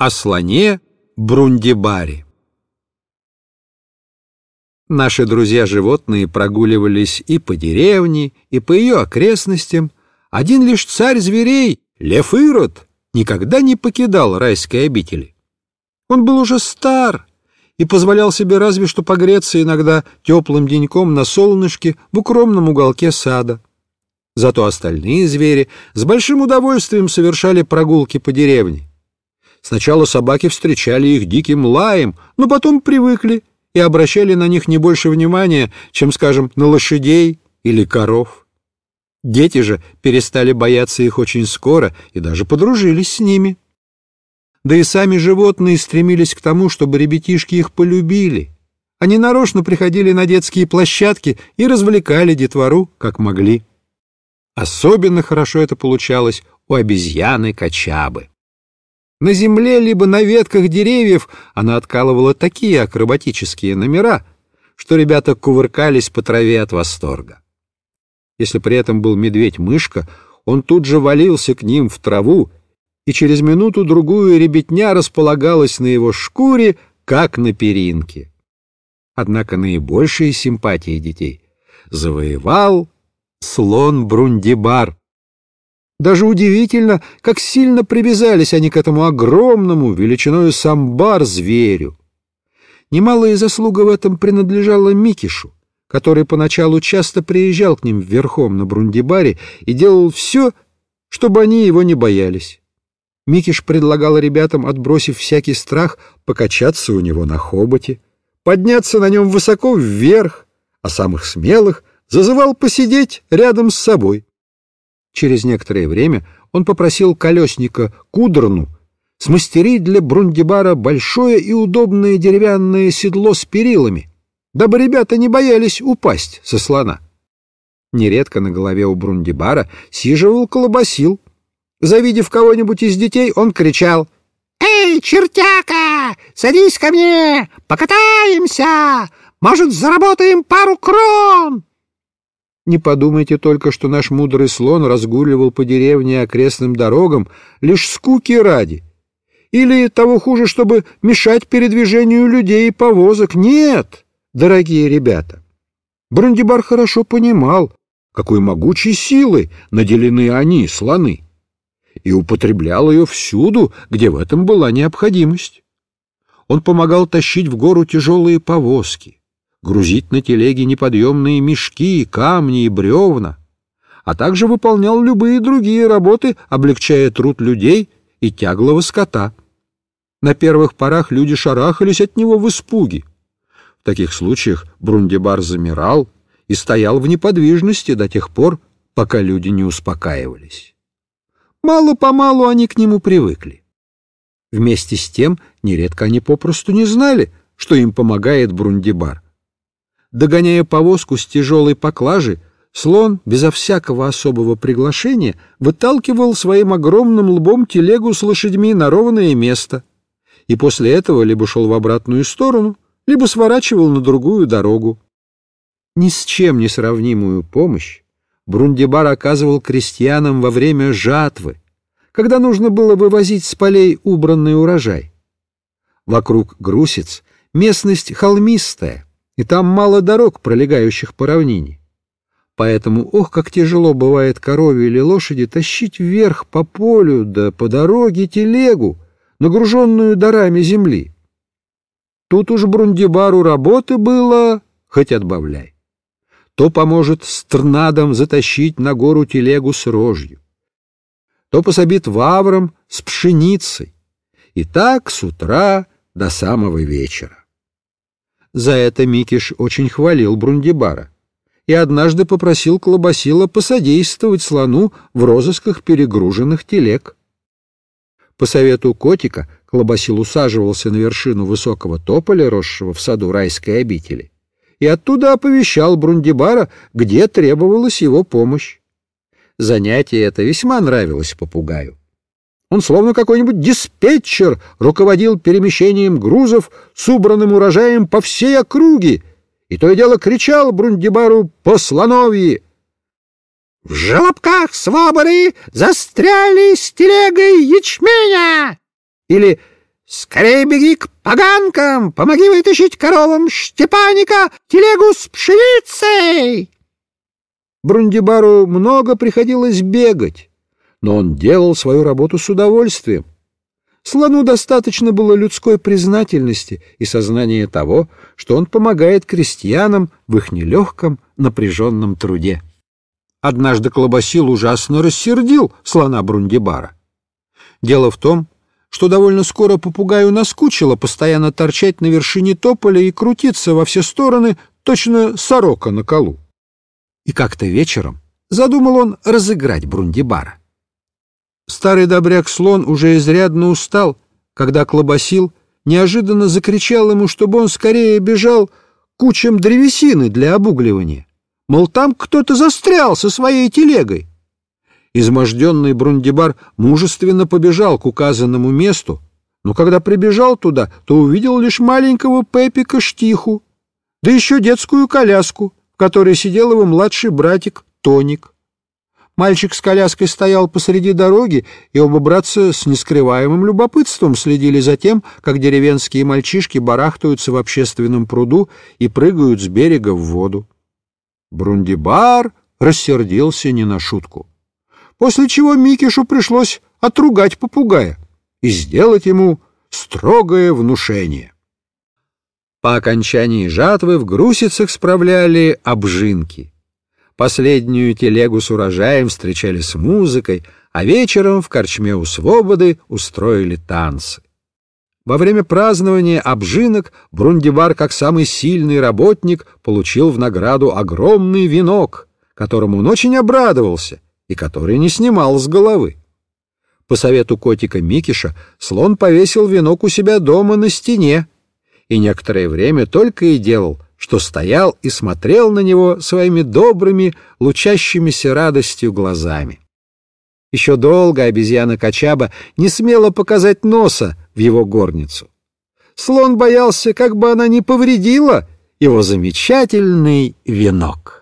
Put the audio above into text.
О слоне Брундибаре Наши друзья-животные прогуливались и по деревне, и по ее окрестностям. Один лишь царь зверей, Лев Ирод, никогда не покидал райской обители. Он был уже стар и позволял себе разве что погреться иногда теплым деньком на солнышке в укромном уголке сада. Зато остальные звери с большим удовольствием совершали прогулки по деревне. Сначала собаки встречали их диким лаем, но потом привыкли и обращали на них не больше внимания, чем, скажем, на лошадей или коров. Дети же перестали бояться их очень скоро и даже подружились с ними. Да и сами животные стремились к тому, чтобы ребятишки их полюбили. Они нарочно приходили на детские площадки и развлекали детвору, как могли. Особенно хорошо это получалось у обезьяны-качабы. На земле либо на ветках деревьев она откалывала такие акробатические номера, что ребята кувыркались по траве от восторга. Если при этом был медведь-мышка, он тут же валился к ним в траву, и через минуту-другую ребятня располагалась на его шкуре, как на перинке. Однако наибольшие симпатии детей завоевал слон Брундибар, даже удивительно, как сильно привязались они к этому огромному, величиною самбар зверю. Немалая заслуга в этом принадлежала Микишу, который поначалу часто приезжал к ним верхом на Брундибаре и делал все, чтобы они его не боялись. Микиш предлагал ребятам, отбросив всякий страх, покачаться у него на хоботе, подняться на нем высоко вверх, а самых смелых зазывал посидеть рядом с собой. Через некоторое время он попросил колесника Кудрну смастерить для Брундибара большое и удобное деревянное седло с перилами, дабы ребята не боялись упасть со слона. Нередко на голове у Брундибара сиживал колобасил. Завидев кого-нибудь из детей, он кричал «Эй, чертяка, садись ко мне, покатаемся! Может, заработаем пару крон!» Не подумайте только, что наш мудрый слон разгуливал по деревне и окрестным дорогам лишь скуки ради. Или того хуже, чтобы мешать передвижению людей и повозок. Нет, дорогие ребята. Брандибар хорошо понимал, какой могучей силой наделены они, слоны, и употреблял ее всюду, где в этом была необходимость. Он помогал тащить в гору тяжелые повозки, грузить на телеги неподъемные мешки, камни и бревна, а также выполнял любые другие работы, облегчая труд людей и тяглого скота. На первых порах люди шарахались от него в испуге. В таких случаях Брундибар замирал и стоял в неподвижности до тех пор, пока люди не успокаивались. Мало-помалу они к нему привыкли. Вместе с тем нередко они попросту не знали, что им помогает Брундибар — Догоняя повозку с тяжелой поклажей, слон, безо всякого особого приглашения, выталкивал своим огромным лбом телегу с лошадьми на ровное место, и после этого либо шел в обратную сторону, либо сворачивал на другую дорогу. Ни с чем не сравнимую помощь Брундибар оказывал крестьянам во время жатвы, когда нужно было вывозить с полей убранный урожай. Вокруг Грусиц местность холмистая, и там мало дорог, пролегающих по равнине. Поэтому, ох, как тяжело бывает корове или лошади тащить вверх по полю да по дороге телегу, нагруженную дарами земли. Тут уж Брундибару работы было, хоть отбавляй. То поможет стрнадом затащить на гору телегу с рожью, то пособит вавром с пшеницей, и так с утра до самого вечера. За это Микиш очень хвалил Брундибара и однажды попросил Клобасила посодействовать слону в розысках перегруженных телег. По совету котика Клобасил усаживался на вершину высокого тополя, росшего в саду райской обители, и оттуда оповещал Брундибара, где требовалась его помощь. Занятие это весьма нравилось попугаю. Он, словно какой-нибудь диспетчер, руководил перемещением грузов с убранным урожаем по всей округе, и то и дело кричал Брундибару по слоновьи. «В желобках свободы застряли с телегой ячменя!» Или Скорее беги к поганкам, помоги вытащить коровам Штепаника телегу с пшеницей!» Брундибару много приходилось бегать, но он делал свою работу с удовольствием. Слону достаточно было людской признательности и сознания того, что он помогает крестьянам в их нелегком напряженном труде. Однажды Колобасил ужасно рассердил слона Брундибара. Дело в том, что довольно скоро попугаю наскучило постоянно торчать на вершине тополя и крутиться во все стороны, точно сорока на колу. И как-то вечером задумал он разыграть Брундибара. Старый добряк-слон уже изрядно устал, когда Клобасил неожиданно закричал ему, чтобы он скорее бежал кучам древесины для обугливания. Мол, там кто-то застрял со своей телегой. Изможденный Брундибар мужественно побежал к указанному месту, но когда прибежал туда, то увидел лишь маленького Пепика Штиху, да еще детскую коляску, в которой сидел его младший братик Тоник. Мальчик с коляской стоял посреди дороги, и оба братца с нескрываемым любопытством следили за тем, как деревенские мальчишки барахтаются в общественном пруду и прыгают с берега в воду. Брундибар рассердился не на шутку, после чего Микишу пришлось отругать попугая и сделать ему строгое внушение. По окончании жатвы в грусицах справляли обжинки — Последнюю телегу с урожаем встречали с музыкой, а вечером в корчме у свободы устроили танцы. Во время празднования обжинок Брундибар, как самый сильный работник, получил в награду огромный венок, которому он очень обрадовался и который не снимал с головы. По совету котика Микиша слон повесил венок у себя дома на стене и некоторое время только и делал — что стоял и смотрел на него своими добрыми, лучащимися радостью глазами. Еще долго обезьяна Качаба не смела показать носа в его горницу. Слон боялся, как бы она не повредила его замечательный венок.